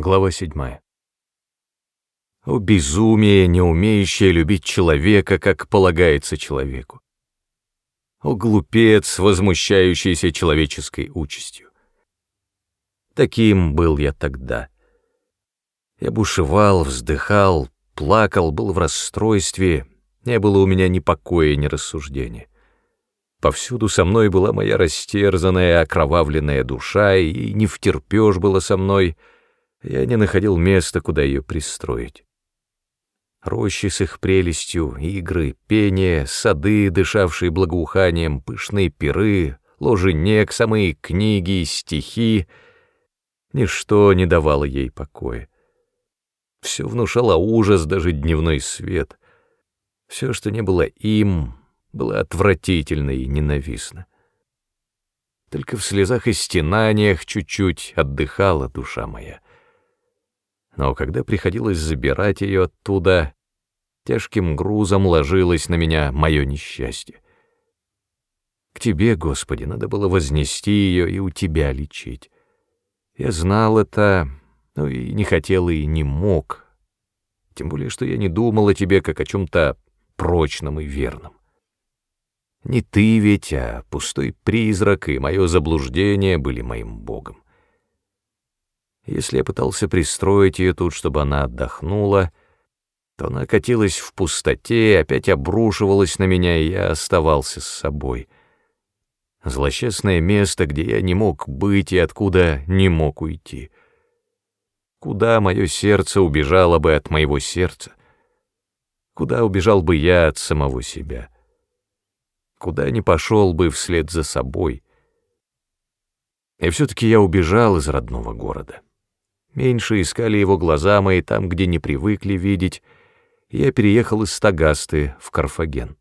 Глава 7. О безумие, не умеющее любить человека, как полагается человеку. О глупец, возмущающийся человеческой участью. Таким был я тогда. Я бушевал, вздыхал, плакал, был в расстройстве, не было у меня ни покоя, ни рассуждения. Повсюду со мной была моя растерзанная, окровавленная душа, и не втерпешь было со мной, я не находил места, куда ее пристроить. Рощи с их прелестью, игры, пение, сады, дышавшие благоуханием, пышные пиры, ложенек, самые книги, стихи — ничто не давало ей покоя. Все внушало ужас, даже дневной свет. Все, что не было им, было отвратительно и ненавистно. Только в слезах и стенаниях чуть-чуть отдыхала душа моя. Но когда приходилось забирать ее оттуда, тяжким грузом ложилось на меня мое несчастье. К тебе, Господи, надо было вознести ее и у тебя лечить. Я знал это, но и не хотел и не мог, тем более, что я не думал о тебе как о чем-то прочном и верном. Не ты ведь, а пустой призрак и мое заблуждение были моим богом. Если я пытался пристроить ее тут, чтобы она отдохнула, то она катилась в пустоте, опять обрушивалась на меня, и я оставался с собой. Злосчастное место, где я не мог быть и откуда не мог уйти. Куда мое сердце убежало бы от моего сердца? Куда убежал бы я от самого себя? куда не пошел бы вслед за собой. И все-таки я убежал из родного города. Меньше искали его глаза мои там, где не привыкли видеть, я переехал из Стагасты в Карфаген.